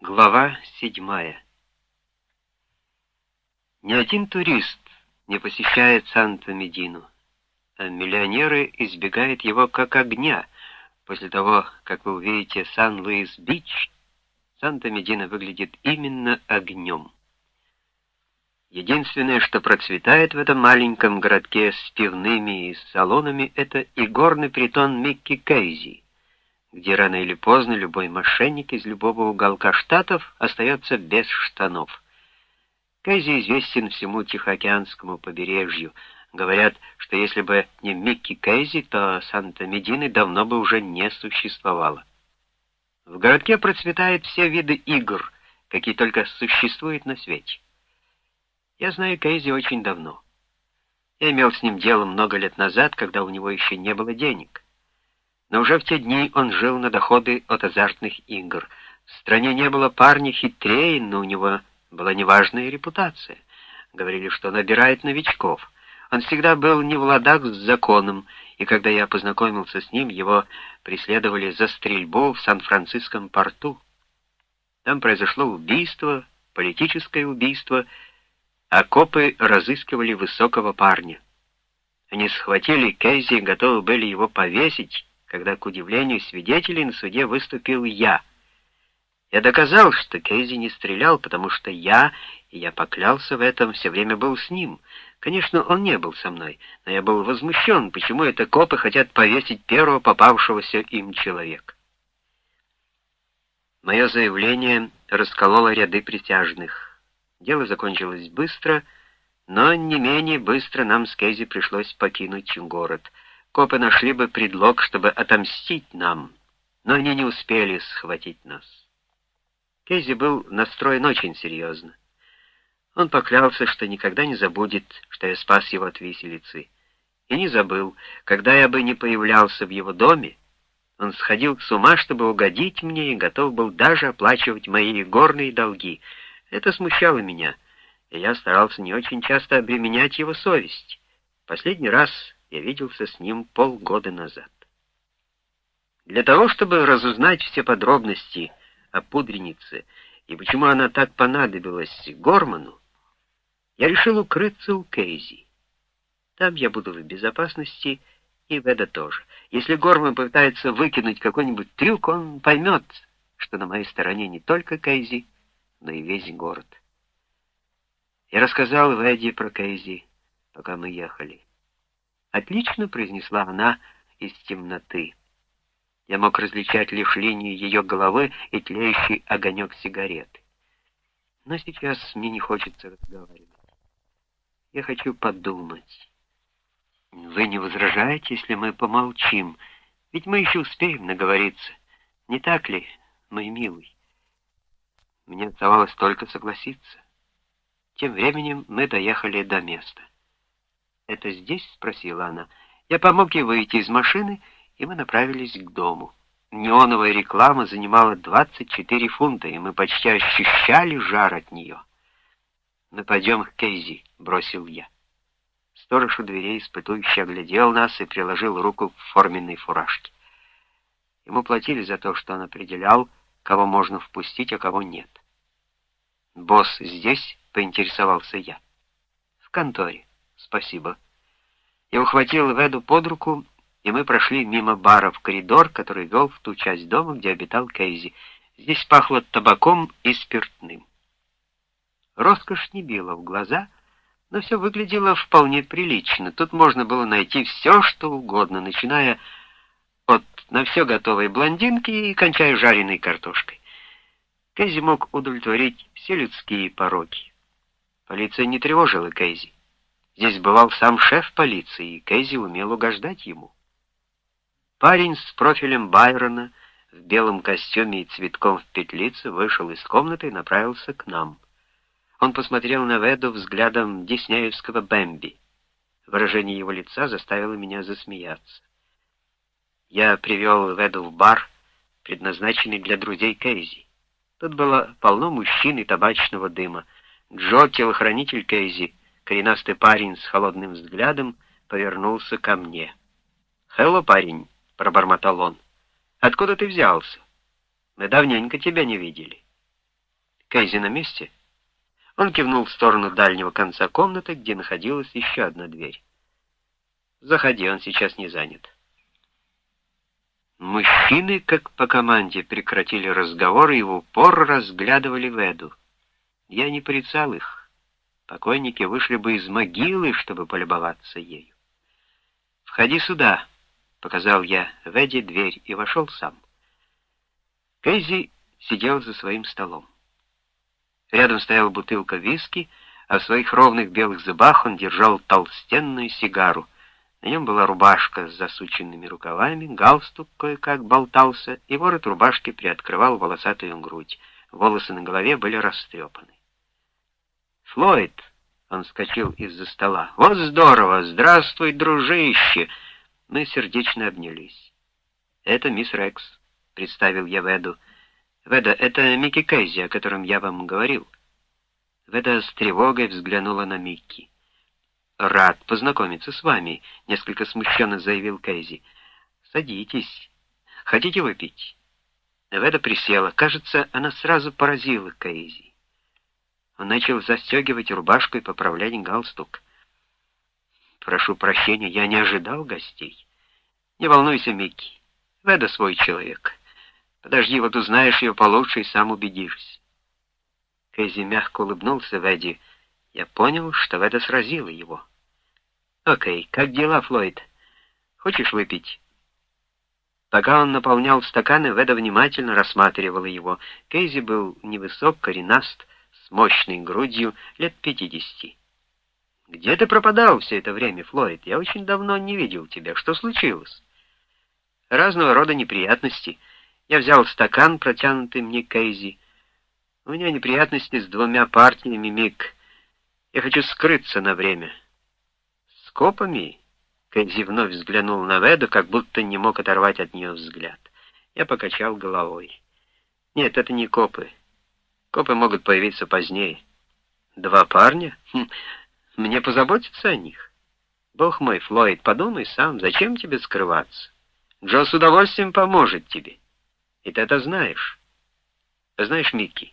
Глава седьмая Ни один турист не посещает Санто-Медину, а миллионеры избегают его как огня. После того, как вы увидите Сан-Луис-Бич, Санта-Медина выглядит именно огнем. Единственное, что процветает в этом маленьком городке с пивными и салонами, это игорный притон Микки Кейзи, где рано или поздно любой мошенник из любого уголка штатов остается без штанов. Кейзи известен всему Тихоокеанскому побережью. Говорят, что если бы не Микки Кейзи, то Санта-Медины давно бы уже не существовало. В городке процветают все виды игр, какие только существуют на свете. Я знаю Кейзи очень давно. Я имел с ним дело много лет назад, когда у него еще не было денег. Но уже в те дни он жил на доходы от азартных игр. В стране не было парня хитрее, но у него была неважная репутация. Говорили, что набирает новичков. Он всегда был не в ладах с законом, и когда я познакомился с ним, его преследовали за стрельбу в Сан-Франциском порту. Там произошло убийство, политическое убийство — а копы разыскивали высокого парня. Они схватили Кейзи и готовы были его повесить, когда, к удивлению свидетелей, на суде выступил я. Я доказал, что Кейзи не стрелял, потому что я, и я поклялся в этом, все время был с ним. Конечно, он не был со мной, но я был возмущен, почему это копы хотят повесить первого попавшегося им человека. Мое заявление раскололо ряды присяжных. Дело закончилось быстро, но не менее быстро нам с Кейзи пришлось покинуть город. Копы нашли бы предлог, чтобы отомстить нам, но они не успели схватить нас. Кейзи был настроен очень серьезно. Он поклялся, что никогда не забудет, что я спас его от виселицы. И не забыл, когда я бы не появлялся в его доме, он сходил с ума, чтобы угодить мне, и готов был даже оплачивать мои горные долги — это смущало меня, и я старался не очень часто обременять его совесть. Последний раз я виделся с ним полгода назад. Для того, чтобы разузнать все подробности о пудренице и почему она так понадобилась Горману, я решил укрыться у Кейзи. Там я буду в безопасности, и Веда тоже. Если Горман попытается выкинуть какой-нибудь трюк, он поймет, что на моей стороне не только Кейзи, но и весь город. Я рассказал Веди про Кейзи, пока мы ехали. Отлично произнесла она из темноты. Я мог различать лишь линию ее головы и тлеющий огонек сигареты. Но сейчас мне не хочется разговаривать. Я хочу подумать. Вы не возражаете, если мы помолчим? Ведь мы еще успеем наговориться. Не так ли, мой милый? Мне оставалось только согласиться. Тем временем мы доехали до места. «Это здесь?» — спросила она. Я помог ей выйти из машины, и мы направились к дому. Неоновая реклама занимала 24 фунта, и мы почти ощущали жар от нее. «Мы пойдем к Кейзи», — бросил я. Сторож у дверей испытующе оглядел нас и приложил руку к форменной фуражке. Ему платили за то, что он определял, кого можно впустить, а кого нет. «Босс здесь?» — поинтересовался я. «В конторе. Спасибо». Я ухватил Веду под руку, и мы прошли мимо бара в коридор, который вел в ту часть дома, где обитал Кейзи. Здесь пахло табаком и спиртным. Роскошь не била в глаза, но все выглядело вполне прилично. Тут можно было найти все, что угодно, начиная от на все готовой блондинки и кончая жареной картошкой. Кейзи мог удовлетворить все людские пороки. Полиция не тревожила Кейзи. Здесь бывал сам шеф полиции, и Кейзи умел угождать ему. Парень с профилем Байрона в белом костюме и цветком в петлице вышел из комнаты и направился к нам. Он посмотрел на Веду взглядом диснеевского Бэмби. Выражение его лица заставило меня засмеяться. Я привел Веду в бар, предназначенный для друзей Кейзи. Тут было полно мужчин и табачного дыма. Джо, телохранитель Кейзи, коренастый парень с холодным взглядом, повернулся ко мне. «Хелло, парень!» — пробормотал он. «Откуда ты взялся? Мы давненько тебя не видели». Кейзи на месте?» Он кивнул в сторону дальнего конца комнаты, где находилась еще одна дверь. «Заходи, он сейчас не занят». Мужчины, как по команде, прекратили разговор и в упор разглядывали Веду. Я не порицал их. Покойники вышли бы из могилы, чтобы полюбоваться ею. «Входи сюда», — показал я Веде дверь и вошел сам. Кейзи сидел за своим столом. Рядом стояла бутылка виски, а в своих ровных белых зубах он держал толстенную сигару. На нем была рубашка с засученными рукавами, галстук кое-как болтался, и ворот рубашки приоткрывал волосатую грудь. Волосы на голове были растрепаны. «Флойд!» — он вскочил из-за стола. «Вот здорово! Здравствуй, дружище!» Мы сердечно обнялись. «Это мисс Рекс», — представил я Веду. «Веда, это Микки Кейзи, о котором я вам говорил». Веда с тревогой взглянула на Микки. «Рад познакомиться с вами», — несколько смущенно заявил Кейзи. «Садитесь. Хотите выпить?» Веда присела. Кажется, она сразу поразила Кейзи. Он начал застегивать рубашку и поправлять галстук. «Прошу прощения, я не ожидал гостей. Не волнуйся, Микки. Веда свой человек». Подожди, вот узнаешь ее получше и сам убедишься. Кэзи мягко улыбнулся Веди. Я понял, что Веда сразила его. Окей, как дела, Флойд? Хочешь выпить? Пока он наполнял стаканы, Веда внимательно рассматривала его. Кейзи был невысок, коренаст, с мощной грудью, лет пятидесяти. «Где ты пропадал все это время, Флойд? Я очень давно не видел тебя. Что случилось?» «Разного рода неприятности». Я взял стакан, протянутый мне Кейзи. У меня неприятности с двумя партиями, Мик. Я хочу скрыться на время. С копами? Кейзи вновь взглянул на Веду, как будто не мог оторвать от нее взгляд. Я покачал головой. Нет, это не копы. Копы могут появиться позднее. Два парня? Хм, мне позаботиться о них? Бог мой, Флойд, подумай сам, зачем тебе скрываться? Джо с удовольствием поможет тебе. И ты это знаешь. Знаешь, Микки,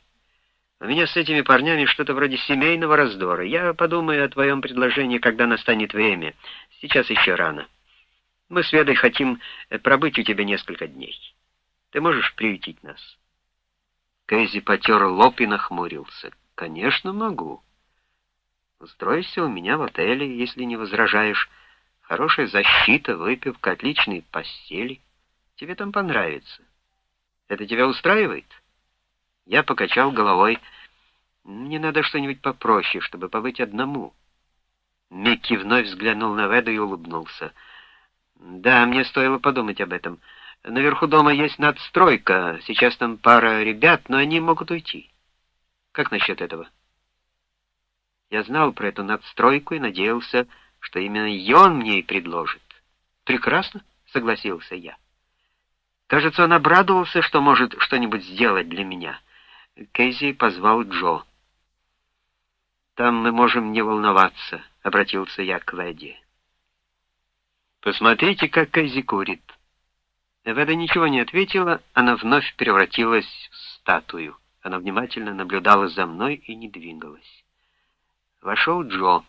у меня с этими парнями что-то вроде семейного раздора. Я подумаю о твоем предложении, когда настанет время. Сейчас еще рано. Мы с Ведой хотим э, пробыть у тебя несколько дней. Ты можешь приютить нас?» Кэзи потер лоб и нахмурился. «Конечно, могу. Устройся у меня в отеле, если не возражаешь. Хорошая защита, выпивка, отличные постели. Тебе там понравится. Это тебя устраивает?» Я покачал головой. «Мне надо что-нибудь попроще, чтобы побыть одному». Микки вновь взглянул на Веду и улыбнулся. «Да, мне стоило подумать об этом. Наверху дома есть надстройка. Сейчас там пара ребят, но они могут уйти. Как насчет этого?» Я знал про эту надстройку и надеялся, что именно ее он мне и предложит. «Прекрасно», — согласился я. Кажется, он обрадовался, что может что-нибудь сделать для меня. Кейзи позвал Джо. «Там мы можем не волноваться», — обратился я к Веди. «Посмотрите, как Кейзи курит». Веда ничего не ответила, она вновь превратилась в статую. Она внимательно наблюдала за мной и не двигалась. Вошел Джо.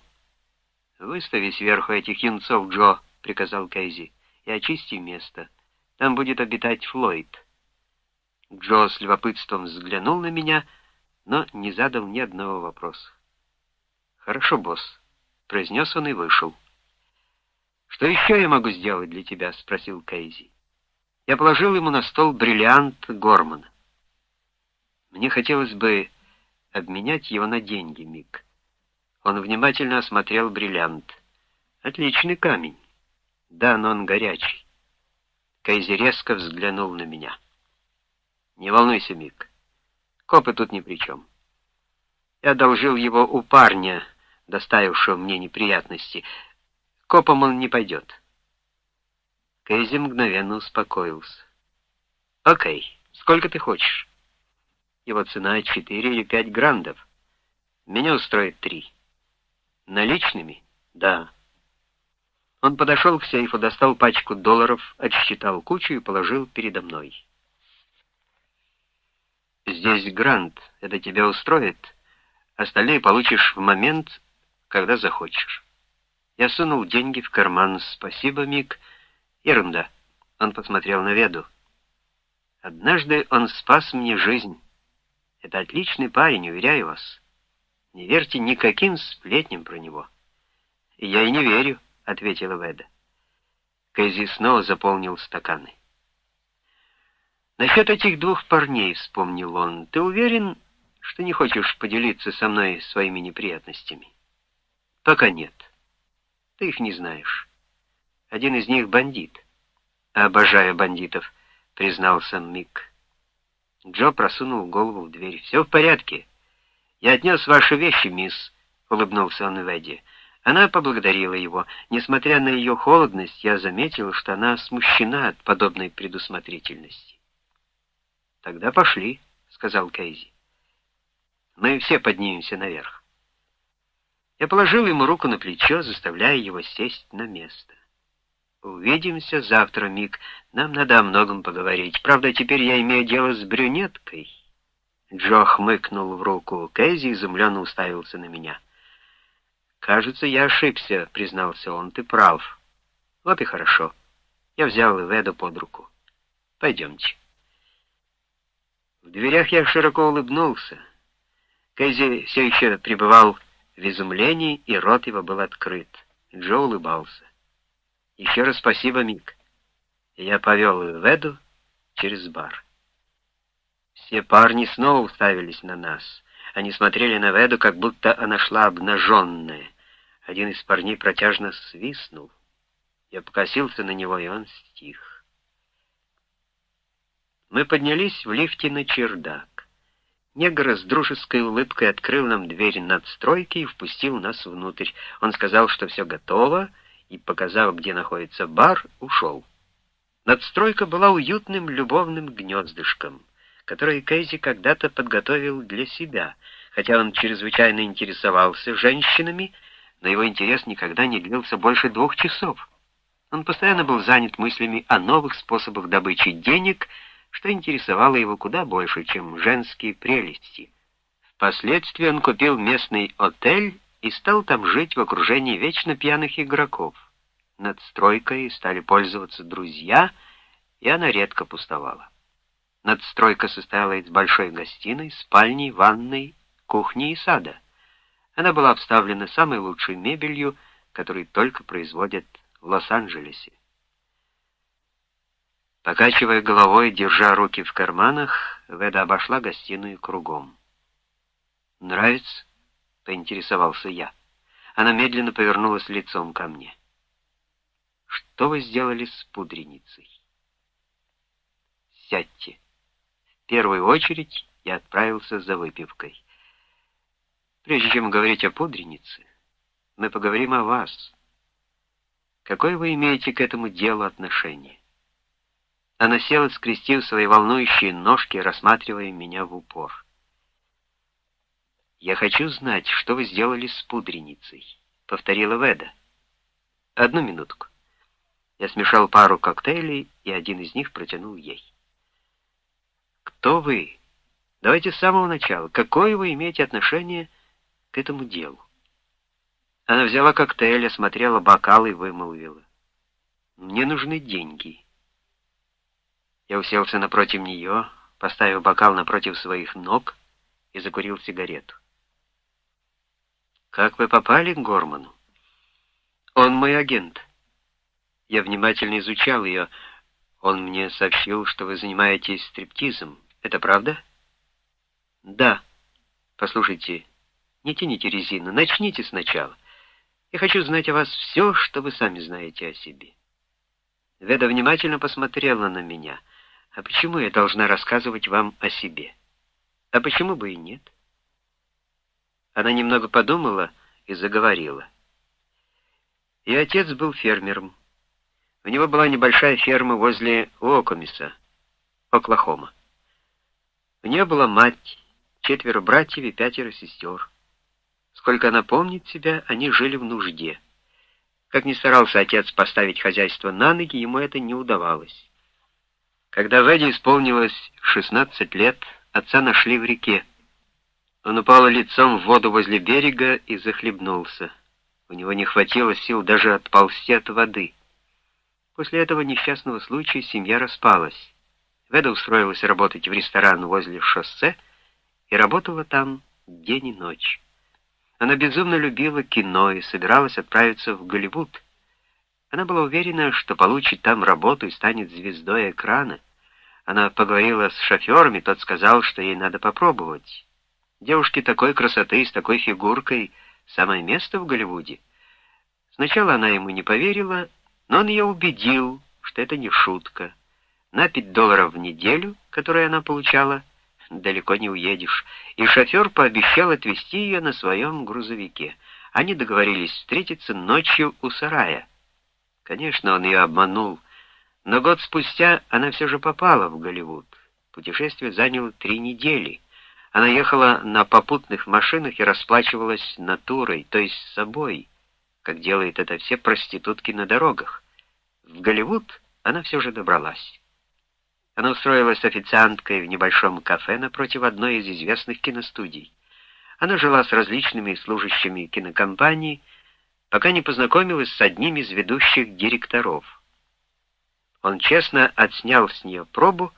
«Выстави сверху этих юнцов, Джо», — приказал Кейзи, — «и очисти место». Там будет обитать Флойд. Джо с любопытством взглянул на меня, но не задал ни одного вопроса. «Хорошо, босс», — произнес он и вышел. «Что еще я могу сделать для тебя?» — спросил Кейзи. Я положил ему на стол бриллиант Гормана. Мне хотелось бы обменять его на деньги, Мик. Он внимательно осмотрел бриллиант. Отличный камень. Да, но он горячий. Кейзи резко взглянул на меня. «Не волнуйся, Мик. Копы тут ни при чем. Я одолжил его у парня, доставившего мне неприятности. Копом он не пойдет». Кейзи мгновенно успокоился. «Окей, сколько ты хочешь?» Его цена четыре или пять грандов. Меня устроит три. Наличными? Да. Он подошел к сейфу, достал пачку долларов, отсчитал кучу и положил передо мной. Здесь грант, это тебя устроит. Остальные получишь в момент, когда захочешь. Я сунул деньги в карман. Спасибо, Мик. Ерунда. Он посмотрел на Веду. Однажды он спас мне жизнь. Это отличный парень, уверяю вас. Не верьте никаким сплетням про него. Я и не верю, ответила Веда. Кэзи снова заполнил стаканы. Насчет этих двух парней, вспомнил он, ты уверен, что не хочешь поделиться со мной своими неприятностями? Пока нет. Ты их не знаешь. Один из них бандит. Обожаю бандитов, признался Мик. Джо просунул голову в дверь. «Все в порядке. Я отнес ваши вещи, мисс», — улыбнулся он Веди. Она поблагодарила его. Несмотря на ее холодность, я заметил, что она смущена от подобной предусмотрительности. «Тогда пошли», — сказал Кейзи. «Мы все поднимемся наверх». Я положил ему руку на плечо, заставляя его сесть на место. «Увидимся завтра, Мик. Нам надо о многом поговорить. Правда, теперь я имею дело с брюнеткой». Джо хмыкнул в руку. Кейзи изумленно уставился на меня. «Кажется, я ошибся», — признался он. «Ты прав. Вот и хорошо». Я взял Веду под руку. «Пойдемте». В дверях я широко улыбнулся. Кэзи все еще пребывал в изумлении, и рот его был открыт. Джо улыбался. «Еще раз спасибо, Мик». Я повел Веду через бар. Все парни снова уставились на нас. Они смотрели на Веду, как будто она шла обнаженная. Один из парней протяжно свистнул. Я покосился на него, и он стих. Мы поднялись в лифте на чердак. Негр с дружеской улыбкой открыл нам дверь надстройки и впустил нас внутрь. Он сказал, что все готово, и, показав, где находится бар, ушел. Надстройка была уютным любовным гнездышком, которое Кейзи когда-то подготовил для себя. Хотя он чрезвычайно интересовался женщинами, но его интерес никогда не длился больше двух часов. Он постоянно был занят мыслями о новых способах добычи денег — что интересовало его куда больше, чем женские прелести. Впоследствии он купил местный отель и стал там жить в окружении вечно пьяных игроков. Над стройкой стали пользоваться друзья, и она редко пустовала. Надстройка состояла из большой гостиной, спальни, ванной, кухни и сада. Она была обставлена самой лучшей мебелью, которую только производят в Лос-Анджелесе. Покачивая головой, держа руки в карманах, Веда обошла гостиную кругом. «Нравится?» — поинтересовался я. Она медленно повернулась лицом ко мне. «Что вы сделали с пудреницей?» «Сядьте». В первую очередь я отправился за выпивкой. Прежде чем говорить о пудренице, мы поговорим о вас. Какое вы имеете к этому делу отношение? Она села, скрестив свои волнующие ножки, рассматривая меня в упор. «Я хочу знать, что вы сделали с пудреницей», — повторила Веда. «Одну минутку». Я смешал пару коктейлей, и один из них протянул ей. «Кто вы? Давайте с самого начала. Какое вы имеете отношение к этому делу?» Она взяла коктейль, осмотрела бокал и вымолвила. «Мне нужны деньги». Я уселся напротив нее, поставив бокал напротив своих ног и закурил сигарету. «Как вы попали к Горману?» «Он мой агент». Я внимательно изучал ее. Он мне сообщил, что вы занимаетесь стриптизом. Это правда? Да. Послушайте, не тяните резину, начните сначала. Я хочу знать о вас все, что вы сами знаете о себе. Веда внимательно посмотрела на меня — а почему я должна рассказывать вам о себе? А почему бы и нет? Она немного подумала и заговорила. Ее отец был фермером. У него была небольшая ферма возле Уокомиса, Оклахома. У нее была мать, четверо братьев и пятеро сестер. Сколько она помнит себя, они жили в нужде. Как ни старался отец поставить хозяйство на ноги, ему это не удавалось. Когда Веде исполнилось 16 лет, отца нашли в реке. Он упал лицом в воду возле берега и захлебнулся. У него не хватило сил даже отползти от воды. После этого несчастного случая семья распалась. Веда устроилась работать в ресторан возле шоссе и работала там день и ночь. Она безумно любила кино и собиралась отправиться в Голливуд. Она была уверена, что получит там работу и станет звездой экрана. Она поговорила с шофером, и тот сказал, что ей надо попробовать. Девушке такой красоты, с такой фигуркой, самое место в Голливуде. Сначала она ему не поверила, но он ее убедил, что это не шутка. На 5 долларов в неделю, которые она получала, далеко не уедешь, и шофер пообещал отвезти ее на своем грузовике. Они договорились встретиться ночью у сарая. Конечно, он ее обманул, но год спустя она все же попала в Голливуд. Путешествие заняло три недели. Она ехала на попутных машинах и расплачивалась натурой, то есть собой, как делают это все проститутки на дорогах. В Голливуд она все же добралась. Она устроилась официанткой в небольшом кафе напротив одной из известных киностудий. Она жила с различными служащими кинокомпании, пока не познакомилась с одним из ведущих директоров. Он честно отснял с нее пробу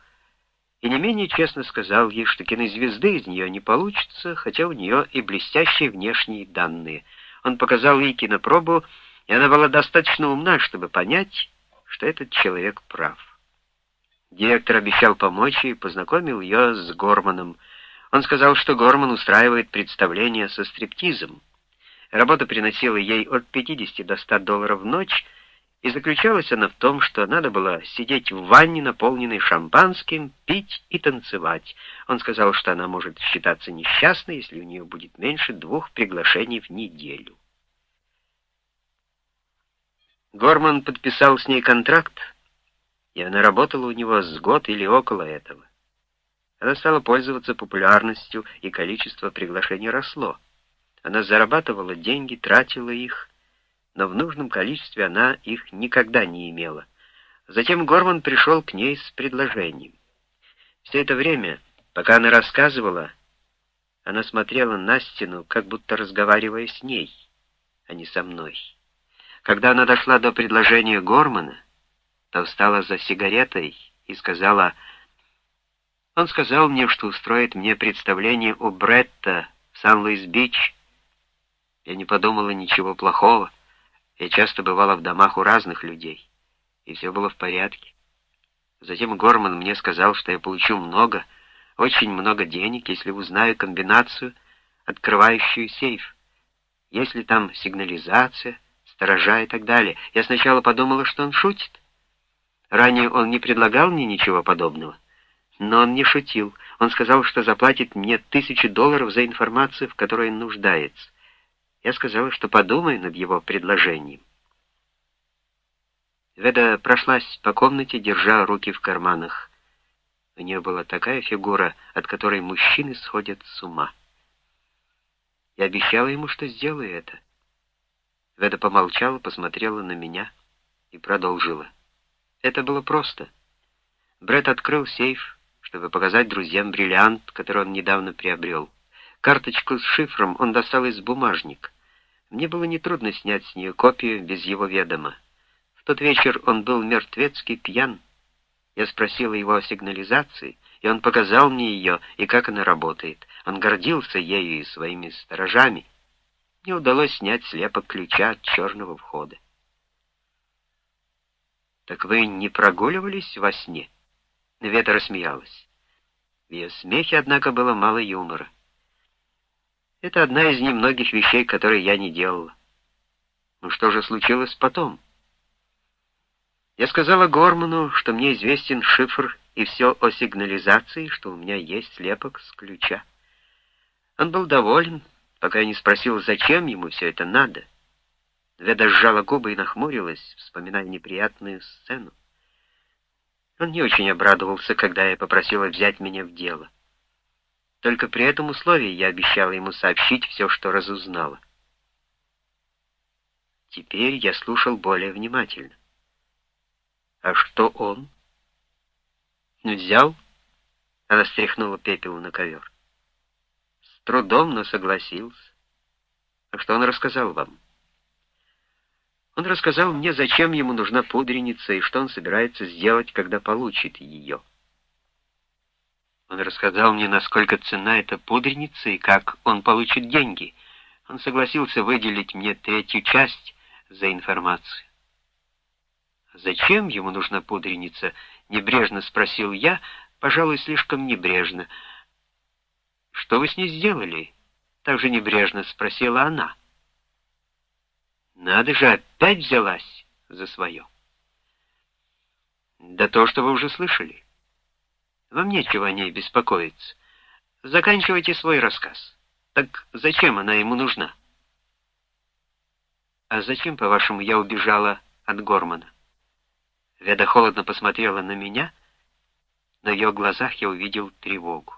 и не менее честно сказал ей, что кинозвезды из нее не получится, хотя у нее и блестящие внешние данные. Он показал ей кинопробу, и она была достаточно умна, чтобы понять, что этот человек прав. Директор обещал помочь и познакомил ее с Горманом. Он сказал, что Горман устраивает представление со стриптизом. Работа приносила ей от 50 до 100 долларов в ночь, и заключалась она в том, что надо было сидеть в ванне, наполненной шампанским, пить и танцевать. Он сказал, что она может считаться несчастной, если у нее будет меньше двух приглашений в неделю. Горман подписал с ней контракт, и она работала у него с год или около этого. Она стала пользоваться популярностью, и количество приглашений росло. Она зарабатывала деньги, тратила их, но в нужном количестве она их никогда не имела. Затем Горман пришел к ней с предложением. Все это время, пока она рассказывала, она смотрела на стену, как будто разговаривая с ней, а не со мной. Когда она дошла до предложения Гормана, то встала за сигаретой и сказала... Он сказал мне, что устроит мне представление у Бретта в Сан-Луис-Бич. Я не подумала ничего плохого. Я часто бывала в домах у разных людей, и все было в порядке. Затем Горман мне сказал, что я получу много, очень много денег, если узнаю комбинацию, открывающую сейф. Если там сигнализация, сторожа и так далее. Я сначала подумала, что он шутит. Ранее он не предлагал мне ничего подобного. Но он не шутил. Он сказал, что заплатит мне тысячу долларов за информацию, в которой он нуждается. Я сказала, что подумаю над его предложением. Веда прошлась по комнате, держа руки в карманах. У нее была такая фигура, от которой мужчины сходят с ума. Я обещала ему, что сделаю это. Веда помолчала, посмотрела на меня и продолжила. Это было просто. Бред открыл сейф, чтобы показать друзьям бриллиант, который он недавно приобрел. Карточку с шифром он достал из бумажника. Мне было нетрудно снять с нее копию без его ведома. В тот вечер он был мертвецкий пьян. Я спросила его о сигнализации, и он показал мне ее и как она работает. Он гордился ею и своими сторожами. Мне удалось снять слепок ключа от черного входа. «Так вы не прогуливались во сне?» Вета рассмеялась. В ее смехе, однако, было мало юмора. Это одна из немногих вещей, которые я не делала. Ну что же случилось потом? Я сказала Горману, что мне известен шифр и все о сигнализации, что у меня есть слепок с ключа. Он был доволен, пока я не спросил, зачем ему все это надо. Веда сжала губы и нахмурилась, вспоминая неприятную сцену. Он не очень обрадовался, когда я попросила взять меня в дело. Только при этом условии я обещала ему сообщить все, что разузнала. Теперь я слушал более внимательно. А что он? Взял Она стряхнула пепел на ковер. С трудом, но согласился. А что он рассказал вам? Он рассказал мне, зачем ему нужна пудреница и что он собирается сделать, когда получит ее. Он рассказал мне, насколько цена эта пудреница и как он получит деньги. Он согласился выделить мне третью часть за информацию. «Зачем ему нужна пудреница?» — небрежно спросил я, пожалуй, слишком небрежно. «Что вы с ней сделали?» — также небрежно спросила она. «Надо же, опять взялась за свое». «Да то, что вы уже слышали. Вам нечего о ней беспокоиться. Заканчивайте свой рассказ. Так зачем она ему нужна?» «А зачем, по-вашему, я убежала от Гормана?» Веда холодно посмотрела на меня, на ее глазах я увидел тревогу.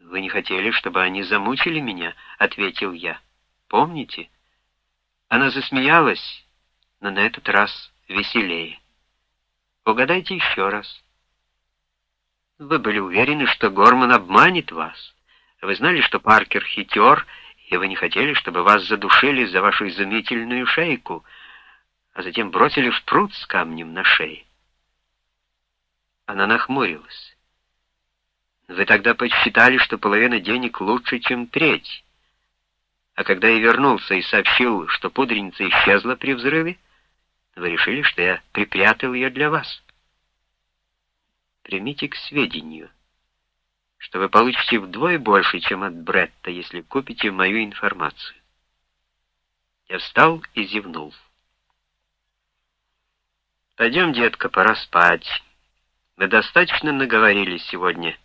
«Вы не хотели, чтобы они замучили меня?» — ответил я. «Помните?» Она засмеялась, но на этот раз веселее. «Угадайте еще раз». «Вы были уверены, что Горман обманет вас. Вы знали, что Паркер хитер, и вы не хотели, чтобы вас задушили за вашу изумительную шейку» а затем бросили в пруд с камнем на шее. Она нахмурилась. Вы тогда подсчитали, что половина денег лучше, чем треть. А когда я вернулся и сообщил, что пудреница исчезла при взрыве, вы решили, что я припрятал ее для вас. Примите к сведению, что вы получите вдвое больше, чем от Бретта, если купите мою информацию. Я встал и зевнул. Пойдем, детка, пора спать. Мы достаточно наговорили сегодня.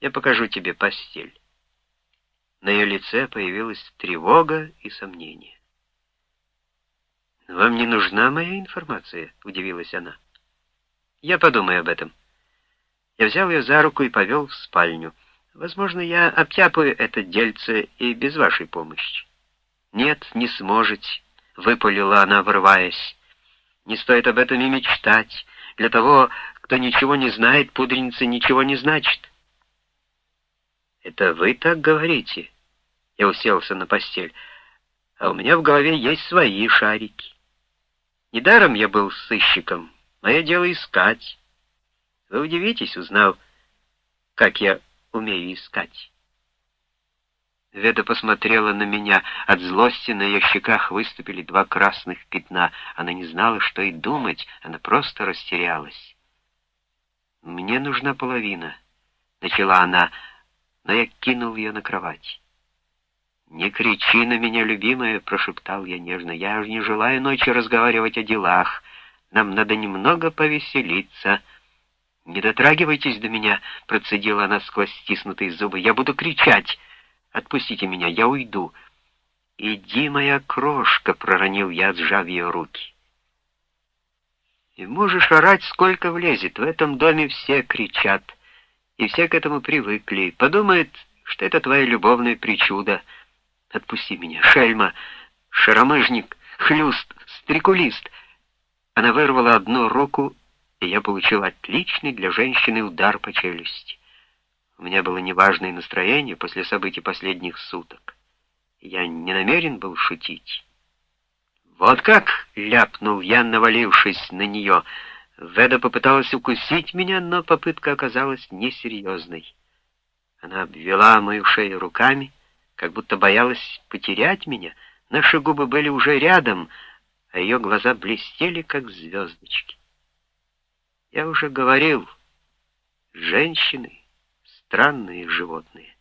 Я покажу тебе постель. На ее лице появилась тревога и сомнение. «Вам не нужна моя информация?» — удивилась она. «Я подумаю об этом». Я взял ее за руку и повел в спальню. Возможно, я обтяпаю это дельце и без вашей помощи. «Нет, не сможете», — выпалила она, врываясь. Не стоит об этом и мечтать. Для того, кто ничего не знает, пудреница ничего не значит. Это вы так говорите? Я уселся на постель. А у меня в голове есть свои шарики. Недаром я был сыщиком. Мое дело искать. Вы удивитесь, узнав, как я умею искать. Веда посмотрела на меня. От злости на ее щеках выступили два красных пятна. Она не знала, что и думать, она просто растерялась. «Мне нужна половина», — начала она, но я кинул ее на кровать. «Не кричи на меня, любимая», — прошептал я нежно. «Я же не желаю ночью разговаривать о делах. Нам надо немного повеселиться». «Не дотрагивайтесь до меня», — процедила она сквозь стиснутые зубы. «Я буду кричать». Отпустите меня, я уйду». «Иди, моя крошка», — проронил я, сжав ее руки. «И можешь орать, сколько влезет. В этом доме все кричат, и все к этому привыкли. Подумают, что это твоя любовная причуда. Отпусти меня, шельма, шаромыжник, хлюст, стрекулист». Она вырвала одну руку, и я получил отличный для женщины удар по челюсти. У меня было неважное настроение после событий последних суток. Я не намерен был шутить. «Вот как!» — ляпнул я, навалившись на нее. Веда попыталась укусить меня, но попытка оказалась несерьезной. Она обвела мою шею руками, как будто боялась потерять меня. Наши губы были уже рядом, а ее глаза блестели, как звездочки. Я уже говорил, женщины странные животные.